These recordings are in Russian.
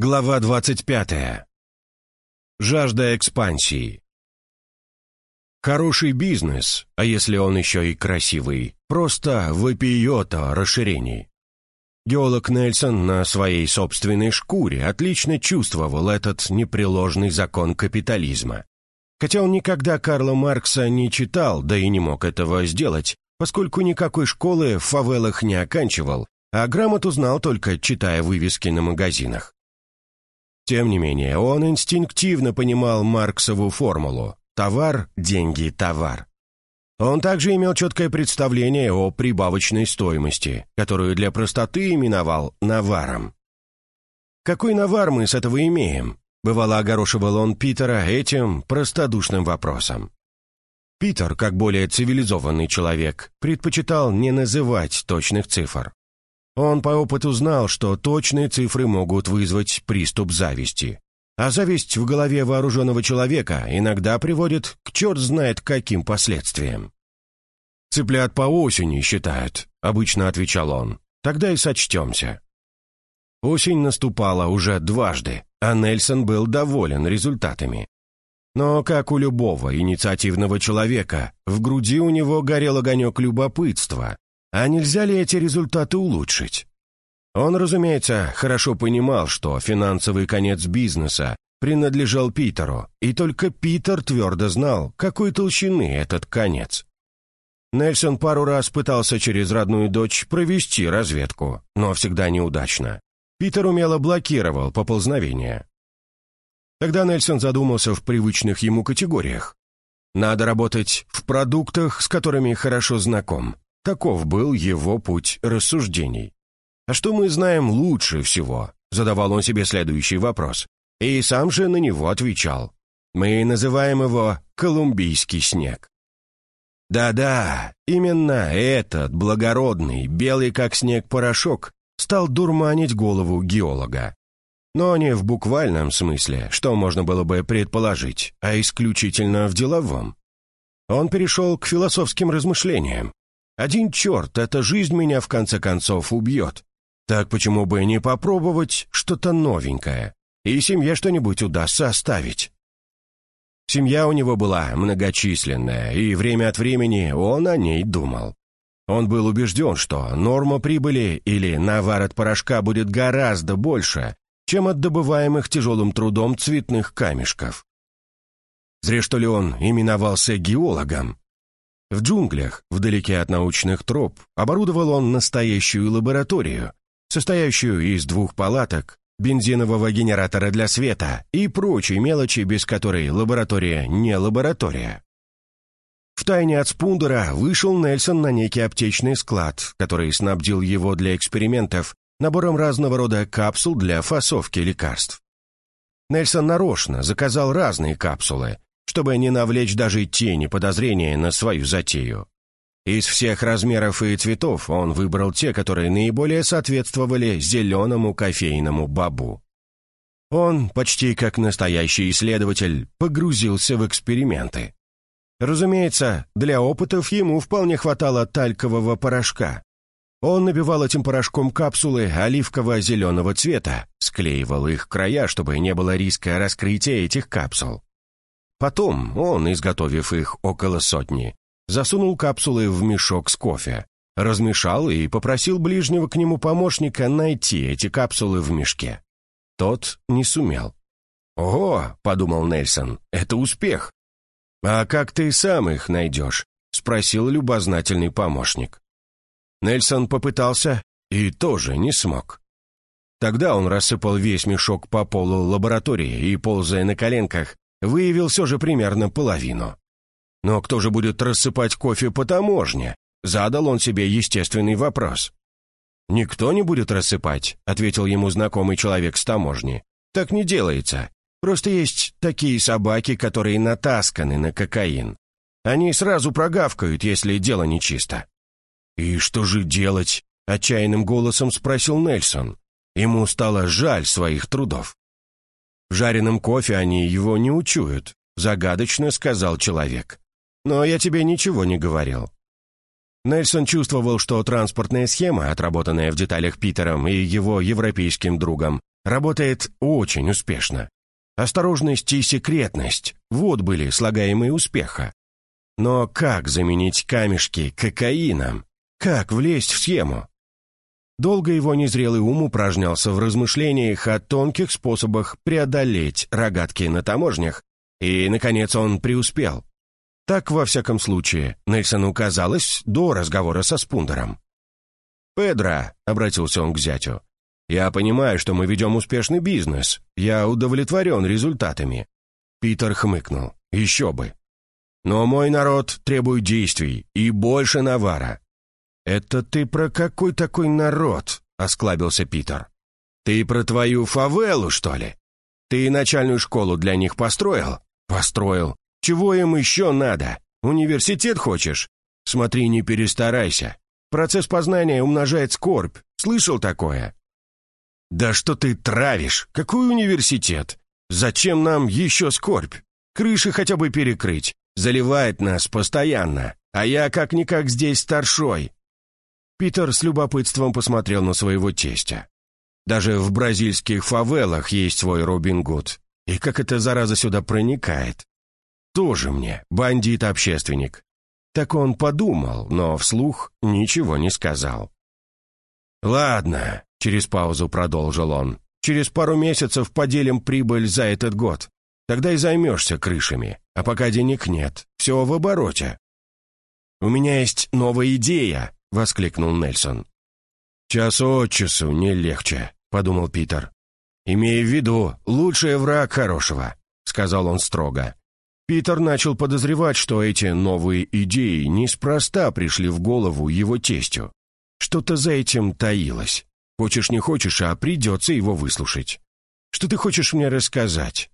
Глава 25. Жажда экспансии. Хороший бизнес, а если он еще и красивый, просто вопиет о расширении. Геолог Нельсон на своей собственной шкуре отлично чувствовал этот непреложный закон капитализма. Хотя он никогда Карла Маркса не читал, да и не мог этого сделать, поскольку никакой школы в фавелах не оканчивал, а грамоту знал только читая вывески на магазинах. Тем не менее, он инстинктивно понимал Марксову формулу «товар, деньги, товар». Он также имел четкое представление о прибавочной стоимости, которую для простоты именовал наваром. «Какой навар мы с этого имеем?» Бывало, огорошивал он Питера этим простодушным вопросом. Питер, как более цивилизованный человек, предпочитал не называть точных цифр. Он по опыту знал, что точные цифры могут вызвать приступ зависти. А зависть в голове вооруженного человека иногда приводит к черт знает каким последствиям. «Цыплят по осени считают», — обычно отвечал он. «Тогда и сочтемся». Осень наступала уже дважды, а Нельсон был доволен результатами. Но, как у любого инициативного человека, в груди у него горел огонек любопытства, а нельзя ли эти результаты улучшить? Он, разумеется, хорошо понимал, что финансовый конец бизнеса принадлежал Питеру, и только Питер твердо знал, какой толщины этот конец. Нельсон пару раз пытался через родную дочь провести разведку, но всегда неудачно. Питер умело блокировал поползновение. Тогда Нельсон задумался в привычных ему категориях. Надо работать в продуктах, с которыми хорошо знаком, Таков был его путь рассуждений. «А что мы знаем лучше всего?» — задавал он себе следующий вопрос. И сам же на него отвечал. «Мы называем его «колумбийский снег». Да-да, именно этот благородный, белый как снег порошок стал дурманить голову геолога. Но не в буквальном смысле, что можно было бы предположить, а исключительно в деловом. Он перешел к философским размышлениям, один черт, эта жизнь меня в конце концов убьет. Так почему бы не попробовать что-то новенькое? И семье что-нибудь удастся оставить. Семья у него была многочисленная, и время от времени он о ней думал. Он был убежден, что норма прибыли или навар от порошка будет гораздо больше, чем от добываемых тяжелым трудом цветных камешков. Зря что ли он именовался геологом. В джунглях, вдалеке от научных троп, оборудовал он настоящую лабораторию, состоящую из двух палаток, бензинового генератора для света и прочей мелочи, без которой лаборатория не лаборатория. Втайне от Спундера вышел Нельсон на некий аптечный склад, который снабдил его для экспериментов набором разного рода капсул для фасовки лекарств. Нельсон нарочно заказал разные капсулы, чтобы не навлечь даже тени подозрения на свою затею. Из всех размеров и цветов он выбрал те, которые наиболее соответствовали зеленому кофейному бабу. Он, почти как настоящий исследователь, погрузился в эксперименты. Разумеется, для опытов ему вполне хватало талькового порошка. Он набивал этим порошком капсулы оливково-зеленого цвета, склеивал их края, чтобы не было риска раскрытия этих капсул. Потом он, изготовив их около сотни, засунул капсулы в мешок с кофе, размешал и попросил ближнего к нему помощника найти эти капсулы в мешке. Тот не сумел. «Ого!» — подумал Нельсон, — «это успех!» «А как ты сам их найдешь?» — спросил любознательный помощник. Нельсон попытался и тоже не смог. Тогда он рассыпал весь мешок по полу лаборатории и, ползая на коленках, выявил все же примерно половину. Но кто же будет рассыпать кофе по таможне? Задал он себе естественный вопрос. «Никто не будет рассыпать», — ответил ему знакомый человек с таможни. «Так не делается. Просто есть такие собаки, которые натасканы на кокаин. Они сразу прогавкают, если дело нечисто». «И что же делать?» — отчаянным голосом спросил Нельсон. Ему стало жаль своих трудов. В жареном кофе они его не учуют», — загадочно сказал человек. «Но я тебе ничего не говорил». Нельсон чувствовал, что транспортная схема, отработанная в деталях Питером и его европейским другом, Работает очень успешно. Осторожность и секретность – вот были слагаемые успеха. Но как заменить камешки кокаином? Как влезть в схему? Долго его незрелый ум упражнялся в размышлениях о тонких способах преодолеть рогатки на таможнях, и, наконец, он преуспел. Так, во всяком случае, Нельсону казалось до разговора со Спундером. «Педро», — обратился он к зятю, — «я понимаю, что мы ведем успешный бизнес. Я удовлетворен результатами». Питер хмыкнул. «Еще бы. Но мой народ требует действий и больше навара». «Это ты про какой такой народ?» — осклабился Питер. «Ты про твою фавелу, что ли? Ты начальную школу для них построил?» «Построил. Чего им еще надо? Университет хочешь? Смотри, не перестарайся. Процесс познания умножает скорбь. Слышал такое?» «Да что ты травишь? Какой университет? Зачем нам еще скорбь? Крыши хотя бы перекрыть. Заливает нас постоянно, а я как-никак здесь старшой». Питер с любопытством посмотрел на своего тестя. Даже в бразильских фавелах есть свой Робин Гуд. И как эта зараза сюда проникает? Тоже мне, бандит-общественник. Так он подумал, но вслух ничего не сказал. «Ладно», — через паузу продолжил он, «через пару месяцев поделим прибыль за этот год. Тогда и займешься крышами, а пока денег нет, все в обороте». «У меня есть новая идея», — воскликнул Нельсон. «Час от часу не легче», — подумал Питер. «Имей в виду, лучший враг хорошего», — сказал он строго. Питер начал подозревать, что эти новые идеи неспроста пришли в голову его тестю. Что-то за этим таилось. Хочешь не хочешь, а придется его выслушать. Что ты хочешь мне рассказать?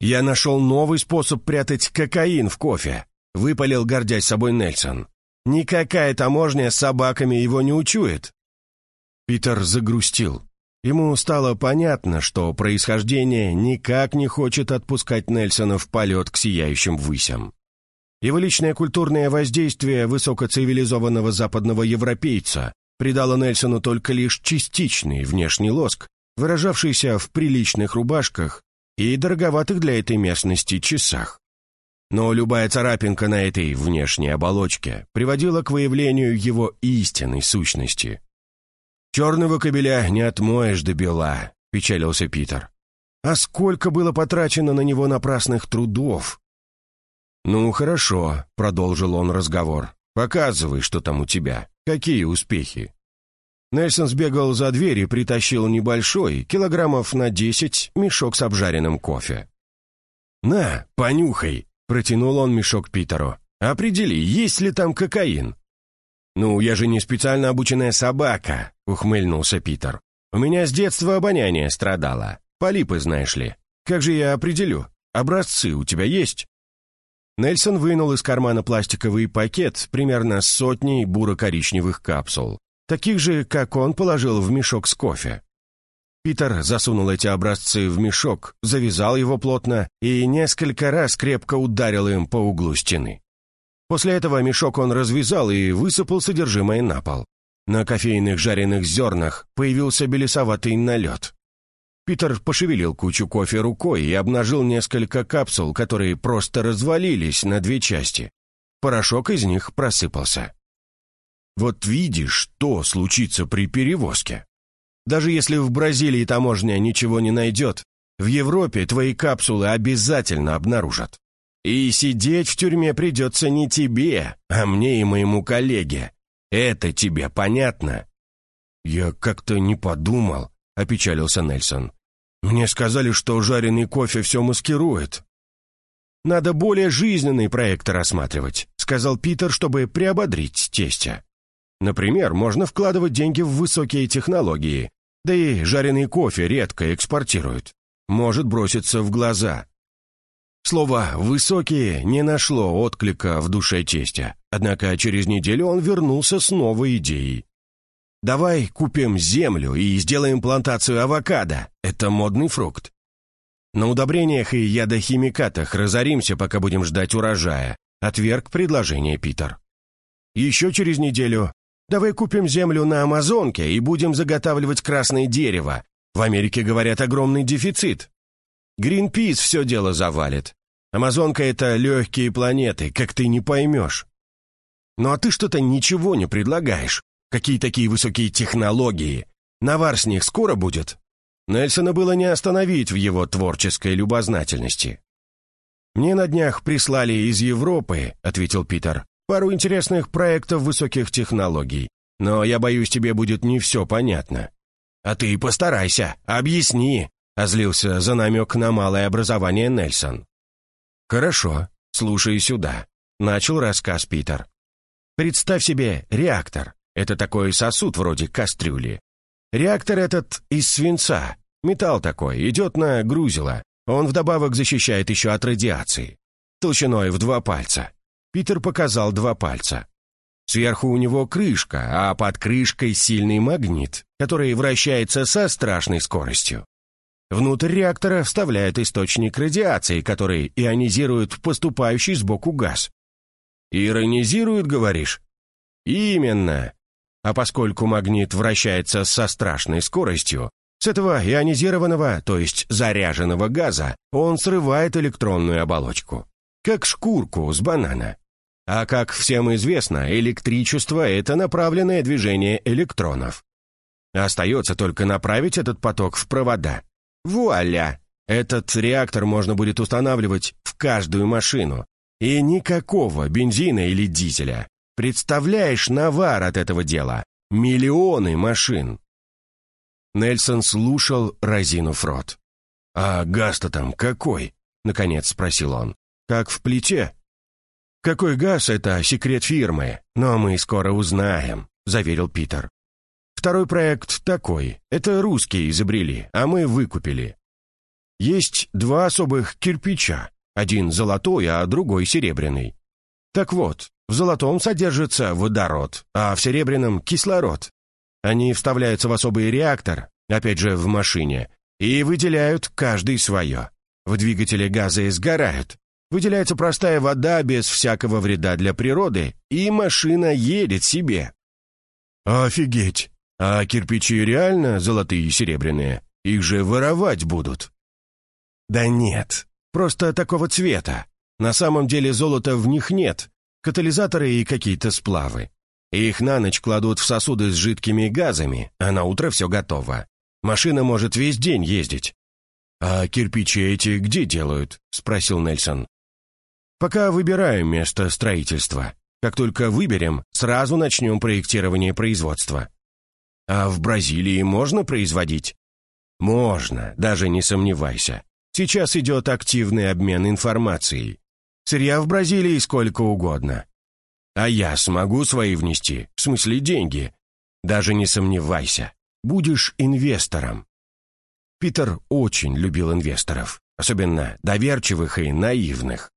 «Я нашел новый способ прятать кокаин в кофе», — выпалил, гордясь собой Нельсон. «Никакая таможня с собаками его не учует». Питер загрустил. Ему стало понятно, что происхождение никак не хочет отпускать Нельсона в полет к сияющим высям. Его личное культурное воздействие высокоцивилизованного западного европейца придало Нельсону только лишь частичный внешний лоск, выражавшийся в приличных рубашках и дороговатых для этой местности часах. Но любая царапинка на этой внешней оболочке приводила к выявлению его истинной сущности. «Черного кобеля не отмоешь до бела», — печалился Питер. «А сколько было потрачено на него напрасных трудов?» «Ну, хорошо», — продолжил он разговор. «Показывай, что там у тебя. Какие успехи?» Нельсон сбегал за дверь и притащил небольшой, килограммов на десять, мешок с обжаренным кофе. «На, понюхай!» — протянул он мешок Питеру. «Определи, есть ли там кокаин?» «Ну, я же не специально обученная собака», — ухмыльнулся Питер. «У меня с детства обоняние страдало. Полипы, знаешь ли. Как же я определю? Образцы у тебя есть?» Нельсон вынул из кармана пластиковый пакет примерно сотней буро-коричневых капсул таких же, как он положил в мешок с кофе. Питер засунул эти образцы в мешок, завязал его плотно и несколько раз крепко ударил им по углу стены. После этого мешок он развязал и высыпал содержимое на пол. На кофейных жареных зернах появился белесоватый налет. Питер пошевелил кучу кофе рукой и обнажил несколько капсул, которые просто развалились на две части. Порошок из них просыпался. Вот видишь, что случится при перевозке. Даже если в Бразилии таможня ничего не найдет, в Европе твои капсулы обязательно обнаружат. И сидеть в тюрьме придется не тебе, а мне и моему коллеге. Это тебе понятно?» «Я как-то не подумал», — опечалился Нельсон. «Мне сказали, что жареный кофе все маскирует». «Надо более жизненный проект рассматривать», — сказал Питер, чтобы приободрить тестя. Например, можно вкладывать деньги в высокие технологии, да и жареный кофе редко экспортируют. Может броситься в глаза. Слово «высокие» не нашло отклика в душе тестя, однако через неделю он вернулся с новой идеей. «Давай купим землю и сделаем плантацию авокадо. Это модный фрукт. На удобрениях и ядохимикатах разоримся, пока будем ждать урожая», отверг предложение Питер. Еще через неделю Давай купим землю на Амазонке и будем заготавливать красное дерево. В Америке, говорят, огромный дефицит. Гринпис все дело завалит. Амазонка — это легкие планеты, как ты не поймешь. Ну а ты что-то ничего не предлагаешь. Какие такие высокие технологии? Навар с них скоро будет?» Нельсона было не остановить в его творческой любознательности. «Мне на днях прислали из Европы», — ответил Питер, «пару интересных проектов высоких технологий, но я боюсь, тебе будет не все понятно». «А ты постарайся, объясни», — озлился за намек на малое образование Нельсон. «Хорошо, слушай сюда», — начал рассказ Питер. «Представь себе реактор. Это такой сосуд вроде кастрюли. Реактор этот из свинца. Металл такой, идет на грузило. Он вдобавок защищает еще от радиации. Толщиной в два пальца. Питер показал два пальца. Сверху у него крышка, а под крышкой сильный магнит, который вращается со страшной скоростью. Внутрь реактора вставляют источник радиации, который ионизирует поступающий сбоку газ. «Иронизирует, говоришь?» «Именно. А поскольку магнит вращается со страшной скоростью, с этого ионизированного, то есть заряженного газа, он срывает электронную оболочку. Как шкурку с банана. А как всем известно, электричество — это направленное движение электронов. Остается только направить этот поток в провода. Вуаля! Этот реактор можно будет устанавливать в каждую машину. И никакого бензина или дизеля. Представляешь навар от этого дела? Миллионы машин. Нельсон слушал, разинув рот. «А газ-то там какой?» — наконец спросил он. «Как в плите?» «Какой газ — это секрет фирмы, но мы скоро узнаем», — заверил Питер. «Второй проект такой. Это русские изобрели, а мы выкупили. Есть два особых кирпича. Один золотой, а другой серебряный. Так вот, в золотом содержится водород, а в серебряном — кислород. Они вставляются в особый реактор, опять же в машине, и выделяют каждый свое. В двигателе газы сгорают. Выделяется простая вода без всякого вреда для природы, и машина едет себе. Офигеть! А кирпичи реально золотые и серебряные? Их же воровать будут. Да нет, просто такого цвета. На самом деле золота в них нет. Катализаторы и какие-то сплавы. Их на ночь кладут в сосуды с жидкими газами, а на утро все готово. Машина может весь день ездить». «А кирпичи эти где делают?» — спросил Нельсон. «Пока выбираем место строительства. Как только выберем, сразу начнем проектирование производства». «А в Бразилии можно производить?» «Можно, даже не сомневайся. Сейчас идет активный обмен информацией. Сырья в Бразилии сколько угодно. А я смогу свои внести, в смысле деньги. Даже не сомневайся будешь инвестором. Питер очень любил инвесторов, особенно доверчивых и наивных.